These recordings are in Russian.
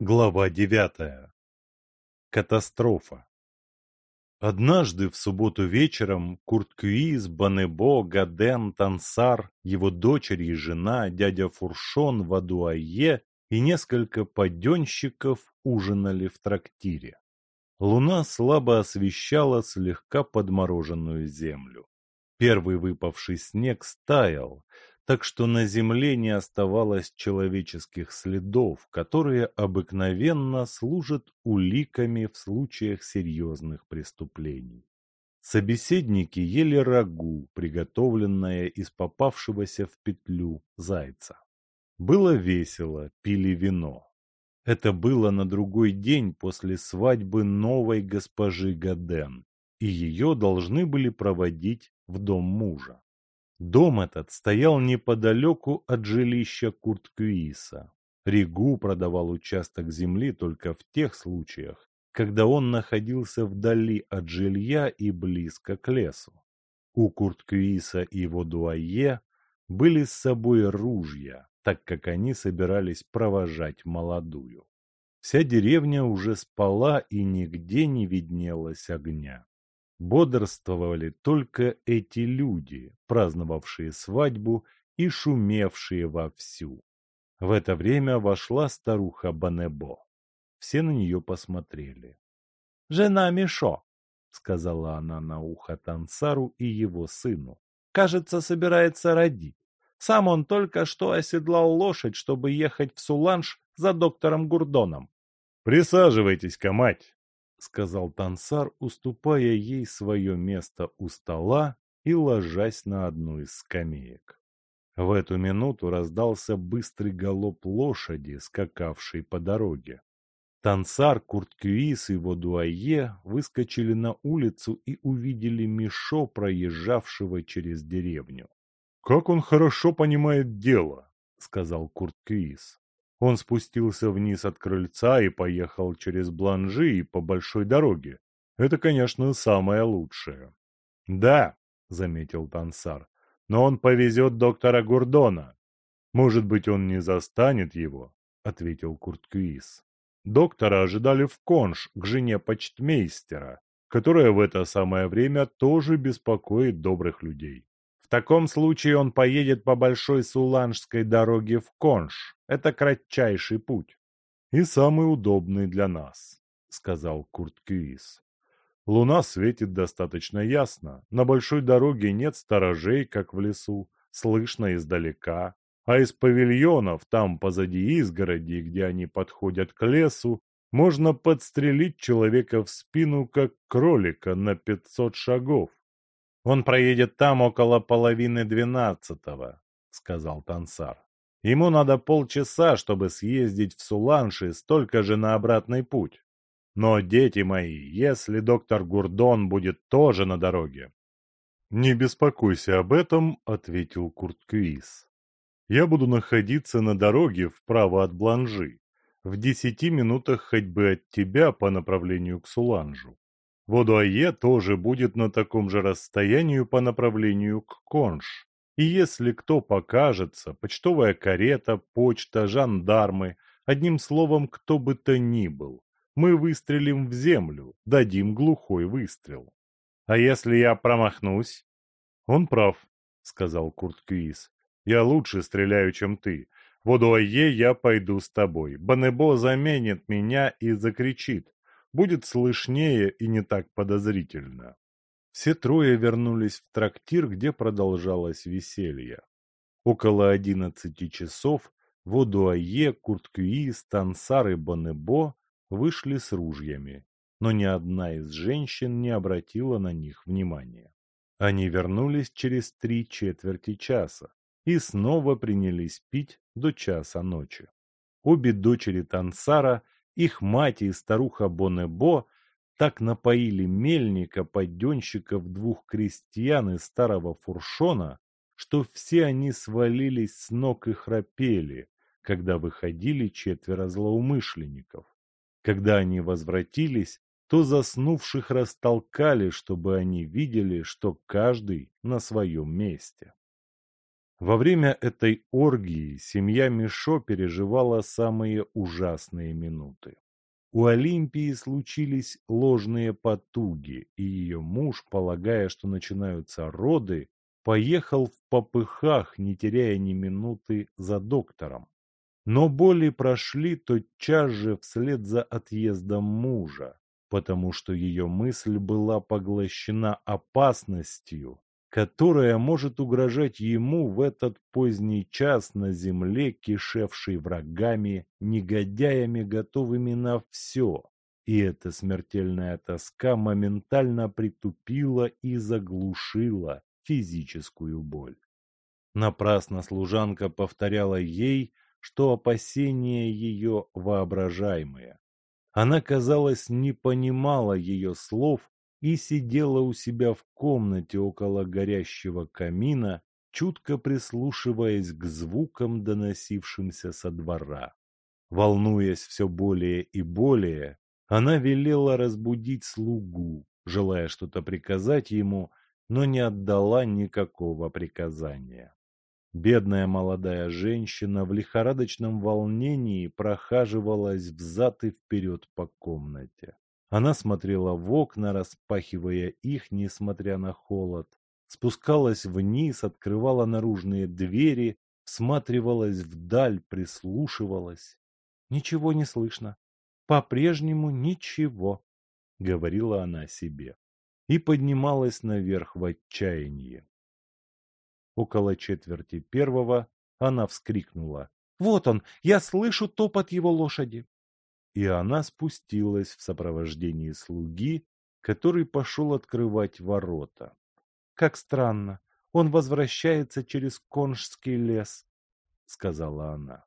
Глава девятая. Катастрофа. Однажды в субботу вечером Курт Кюис, Банебо, Гаден, Тансар, его дочери и жена, дядя Фуршон, Вадуае и несколько паденщиков ужинали в трактире. Луна слабо освещала слегка подмороженную землю. Первый выпавший снег стаял, так что на земле не оставалось человеческих следов, которые обыкновенно служат уликами в случаях серьезных преступлений. Собеседники ели рагу, приготовленное из попавшегося в петлю зайца. Было весело, пили вино. Это было на другой день после свадьбы новой госпожи Гаден, и ее должны были проводить в дом мужа. Дом этот стоял неподалеку от жилища Курткюиса. Ригу продавал участок земли только в тех случаях, когда он находился вдали от жилья и близко к лесу. У Курткюиса и его дуае были с собой ружья, так как они собирались провожать молодую. Вся деревня уже спала и нигде не виднелось огня. Бодрствовали только эти люди, праздновавшие свадьбу и шумевшие вовсю. В это время вошла старуха Банебо. Все на нее посмотрели. «Жена Мишо», — сказала она на ухо Тансару и его сыну. «Кажется, собирается родить. Сам он только что оседлал лошадь, чтобы ехать в Суланж за доктором Гурдоном». «Присаживайтесь-ка, мать», — сказал Тансар, уступая ей свое место у стола и ложась на одну из скамеек. В эту минуту раздался быстрый галоп лошади, скакавшей по дороге. Тансар, Курткюис и Водуае выскочили на улицу и увидели Мишо, проезжавшего через деревню. — Как он хорошо понимает дело, — сказал Курткюис. Он спустился вниз от крыльца и поехал через Бланжи и по большой дороге. Это, конечно, самое лучшее. — Да, — заметил Тансар, — но он повезет доктора Гурдона. — Может быть, он не застанет его, — ответил Куртквиз. Доктора ожидали в Конш к жене почтмейстера, которая в это самое время тоже беспокоит добрых людей. В таком случае он поедет по большой Суланжской дороге в Конш. Это кратчайший путь. И самый удобный для нас, сказал Курт Кюис. Луна светит достаточно ясно. На большой дороге нет сторожей, как в лесу. Слышно издалека. А из павильонов, там позади изгороди, где они подходят к лесу, можно подстрелить человека в спину, как кролика, на пятьсот шагов. Он проедет там около половины двенадцатого, сказал Тансар. Ему надо полчаса, чтобы съездить в Суланши, столько же на обратный путь. Но, дети мои, если доктор Гурдон будет тоже на дороге... — Не беспокойся об этом, — ответил Курт Кюис. — Я буду находиться на дороге вправо от Бланжи, в десяти минутах ходьбы от тебя по направлению к Суланжу. Водуае тоже будет на таком же расстоянии по направлению к Конш. И если кто покажется, почтовая карета, почта, жандармы, одним словом, кто бы то ни был, мы выстрелим в землю, дадим глухой выстрел. А если я промахнусь? Он прав, сказал Курт Кюис. Я лучше стреляю, чем ты. Водуае я пойду с тобой. Банебо заменит меня и закричит будет слышнее и не так подозрительно. Все трое вернулись в трактир, где продолжалось веселье. Около одиннадцати часов Водуае, Курткюи, Стансар и Бонебо вышли с ружьями, но ни одна из женщин не обратила на них внимания. Они вернулись через три четверти часа и снова принялись пить до часа ночи. Обе дочери Тансара – их мать и старуха Бонебо так напоили мельника, подденщиков двух крестьян и старого фуршона, что все они свалились с ног и храпели, когда выходили четверо злоумышленников. Когда они возвратились, то заснувших растолкали, чтобы они видели, что каждый на своем месте. Во время этой оргии семья Мишо переживала самые ужасные минуты. У Олимпии случились ложные потуги, и ее муж, полагая, что начинаются роды, поехал в попыхах, не теряя ни минуты, за доктором. Но боли прошли тотчас же вслед за отъездом мужа, потому что ее мысль была поглощена опасностью, которая может угрожать ему в этот поздний час на земле, кишевшей врагами, негодяями, готовыми на все. И эта смертельная тоска моментально притупила и заглушила физическую боль. Напрасно служанка повторяла ей, что опасения ее воображаемые. Она, казалось, не понимала ее слов и сидела у себя в комнате около горящего камина, чутко прислушиваясь к звукам, доносившимся со двора. Волнуясь все более и более, она велела разбудить слугу, желая что-то приказать ему, но не отдала никакого приказания. Бедная молодая женщина в лихорадочном волнении прохаживалась взад и вперед по комнате. Она смотрела в окна, распахивая их, несмотря на холод, спускалась вниз, открывала наружные двери, всматривалась вдаль, прислушивалась. Ничего не слышно. По-прежнему ничего, говорила она себе. И поднималась наверх в отчаянии. Около четверти первого она вскрикнула. «Вот он! Я слышу топот его лошади!» И она спустилась в сопровождении слуги, который пошел открывать ворота. «Как странно, он возвращается через Конжский лес», — сказала она.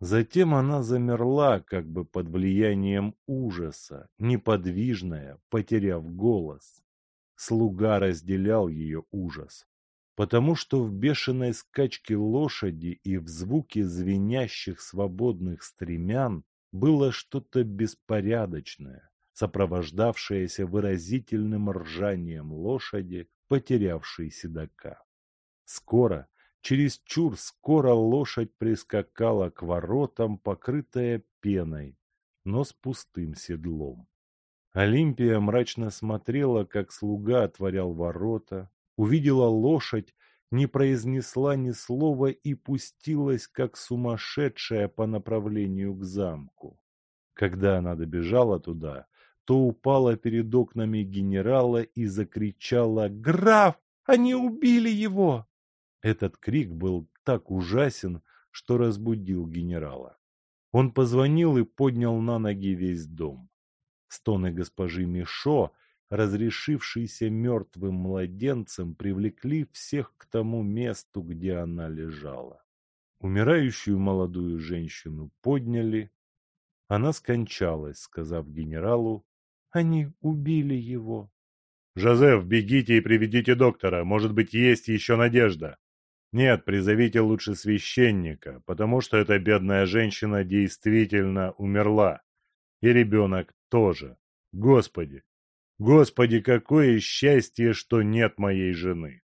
Затем она замерла, как бы под влиянием ужаса, неподвижная, потеряв голос. Слуга разделял ее ужас, потому что в бешеной скачке лошади и в звуке звенящих свободных стремян было что-то беспорядочное, сопровождавшееся выразительным ржанием лошади, потерявшей седока. Скоро, чересчур скоро лошадь прискакала к воротам, покрытая пеной, но с пустым седлом. Олимпия мрачно смотрела, как слуга отворял ворота, увидела лошадь не произнесла ни слова и пустилась, как сумасшедшая, по направлению к замку. Когда она добежала туда, то упала перед окнами генерала и закричала «Граф! Они убили его!» Этот крик был так ужасен, что разбудил генерала. Он позвонил и поднял на ноги весь дом. Стоны госпожи Мишо разрешившийся мертвым младенцем, привлекли всех к тому месту, где она лежала. Умирающую молодую женщину подняли. Она скончалась, сказав генералу, «Они убили его». «Жозеф, бегите и приведите доктора, может быть, есть еще надежда». «Нет, призовите лучше священника, потому что эта бедная женщина действительно умерла. И ребенок тоже. Господи, Господи, какое счастье, что нет моей жены!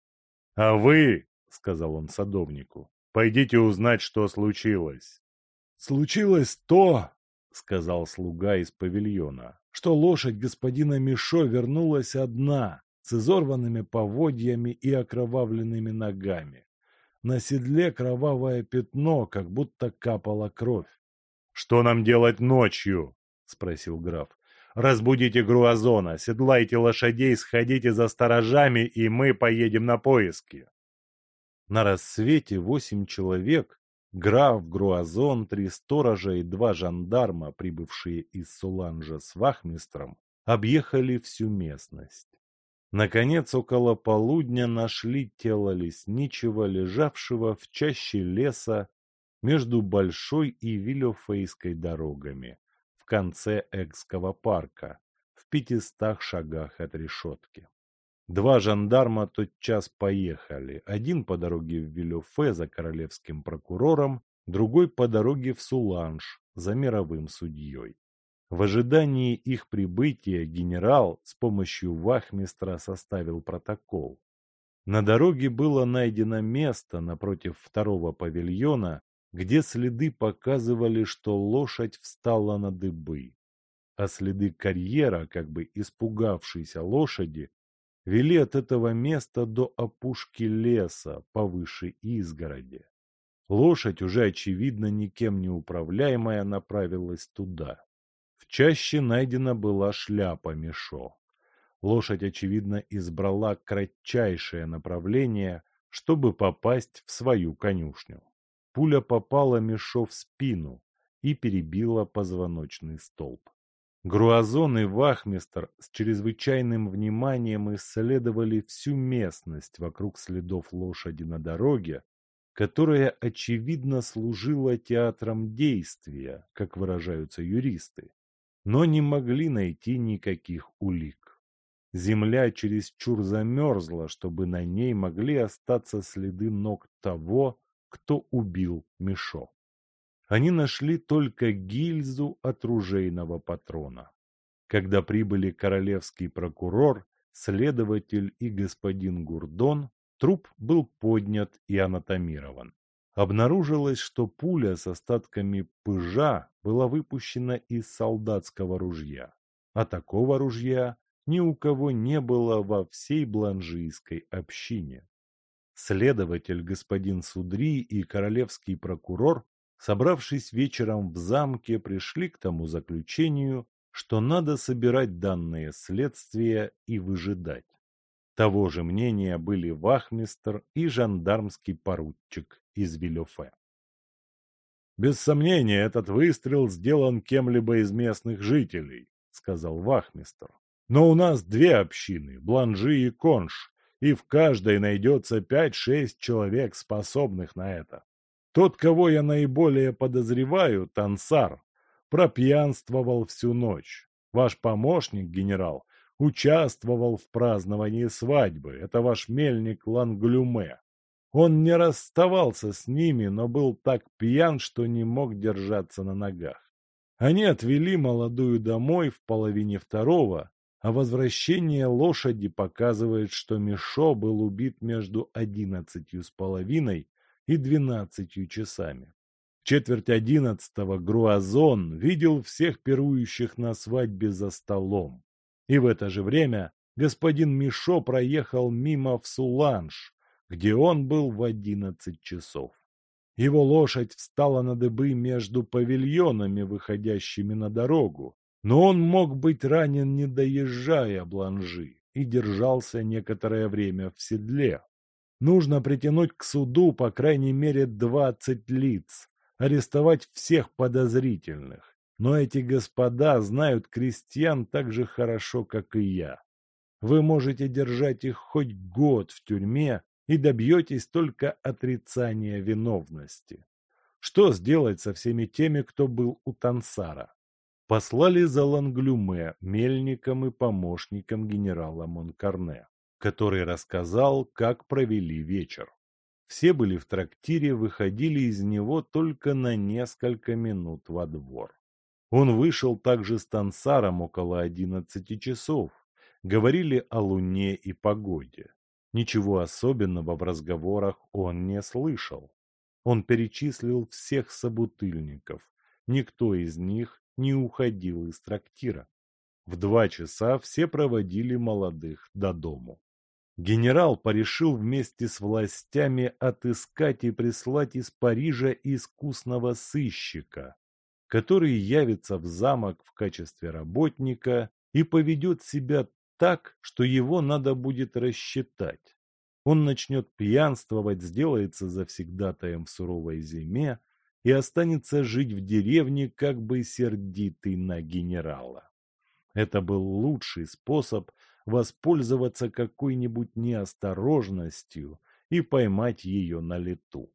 А вы, — сказал он садовнику, — пойдите узнать, что случилось. Случилось то, — сказал слуга из павильона, — что лошадь господина Мишо вернулась одна, с изорванными поводьями и окровавленными ногами. На седле кровавое пятно, как будто капала кровь. — Что нам делать ночью? — спросил граф. Разбудите Груазона, седлайте лошадей, сходите за сторожами, и мы поедем на поиски. На рассвете восемь человек, граф, Груазон, три сторожа и два жандарма, прибывшие из Суланжа с вахмистром, объехали всю местность. Наконец, около полудня нашли тело лесничего, лежавшего в чаще леса между Большой и Вилёфейской дорогами в конце Экского парка, в пятистах шагах от решетки. Два жандарма тотчас поехали, один по дороге в Вилюфе за королевским прокурором, другой по дороге в Суланж за мировым судьей. В ожидании их прибытия генерал с помощью вахмистра составил протокол. На дороге было найдено место напротив второго павильона, где следы показывали, что лошадь встала на дыбы, а следы карьера, как бы испугавшейся лошади, вели от этого места до опушки леса повыше изгороди. Лошадь, уже очевидно никем не управляемая, направилась туда. В чаще найдена была шляпа Мишо. Лошадь, очевидно, избрала кратчайшее направление, чтобы попасть в свою конюшню. Пуля попала Мишо в спину и перебила позвоночный столб. Груазон и Вахмистр с чрезвычайным вниманием исследовали всю местность вокруг следов лошади на дороге, которая, очевидно, служила театром действия, как выражаются юристы, но не могли найти никаких улик. Земля чересчур замерзла, чтобы на ней могли остаться следы ног того, кто убил Мишо они нашли только гильзу от ружейного патрона. Когда прибыли королевский прокурор, следователь и господин Гурдон, труп был поднят и анатомирован. Обнаружилось, что пуля с остатками пыжа была выпущена из солдатского ружья, а такого ружья ни у кого не было во всей бланжийской общине. Следователь господин Судри и королевский прокурор собравшись вечером в замке, пришли к тому заключению, что надо собирать данные следствия и выжидать. Того же мнения были вахмистр и жандармский поручик из Вилёфе. «Без сомнения, этот выстрел сделан кем-либо из местных жителей», — сказал вахмистр. «Но у нас две общины — Бланжи и Конш, и в каждой найдется пять-шесть человек, способных на это. Тот, кого я наиболее подозреваю, Тансар, пропьянствовал всю ночь. Ваш помощник, генерал, участвовал в праздновании свадьбы. Это ваш мельник Ланглюме. Он не расставался с ними, но был так пьян, что не мог держаться на ногах. Они отвели молодую домой в половине второго, а возвращение лошади показывает, что Мишо был убит между одиннадцатью с половиной и двенадцатью часами. четверть одиннадцатого Груазон видел всех пирующих на свадьбе за столом. И в это же время господин Мишо проехал мимо в Суланж, где он был в одиннадцать часов. Его лошадь встала на дыбы между павильонами, выходящими на дорогу, но он мог быть ранен, не доезжая Бланжи, и держался некоторое время в седле. Нужно притянуть к суду по крайней мере двадцать лиц, арестовать всех подозрительных. Но эти господа знают крестьян так же хорошо, как и я. Вы можете держать их хоть год в тюрьме и добьетесь только отрицания виновности. Что сделать со всеми теми, кто был у Тансара? Послали за Ланглюме, мельником и помощником генерала Монкарне который рассказал, как провели вечер. Все были в трактире, выходили из него только на несколько минут во двор. Он вышел также с Тансаром около одиннадцати часов. Говорили о луне и погоде. Ничего особенного в разговорах он не слышал. Он перечислил всех собутыльников. Никто из них не уходил из трактира. В два часа все проводили молодых до дому. Генерал порешил вместе с властями отыскать и прислать из Парижа искусного сыщика, который явится в замок в качестве работника и поведет себя так, что его надо будет рассчитать. Он начнет пьянствовать, сделается завсегдатаем в суровой зиме и останется жить в деревне, как бы сердитый на генерала. Это был лучший способ воспользоваться какой-нибудь неосторожностью и поймать ее на лету.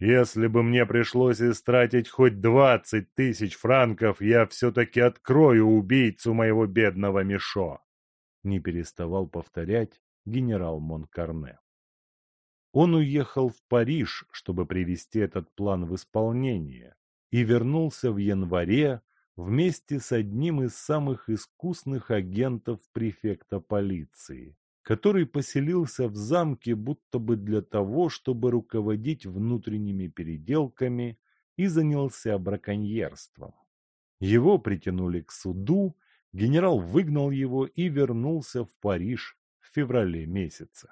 Если бы мне пришлось истратить хоть двадцать тысяч франков, я все-таки открою убийцу моего бедного Мишо!» Не переставал повторять генерал Монкарне. Он уехал в Париж, чтобы привести этот план в исполнение, и вернулся в январе вместе с одним из самых искусных агентов префекта полиции, который поселился в замке будто бы для того, чтобы руководить внутренними переделками и занялся браконьерством. Его притянули к суду, генерал выгнал его и вернулся в Париж в феврале месяце.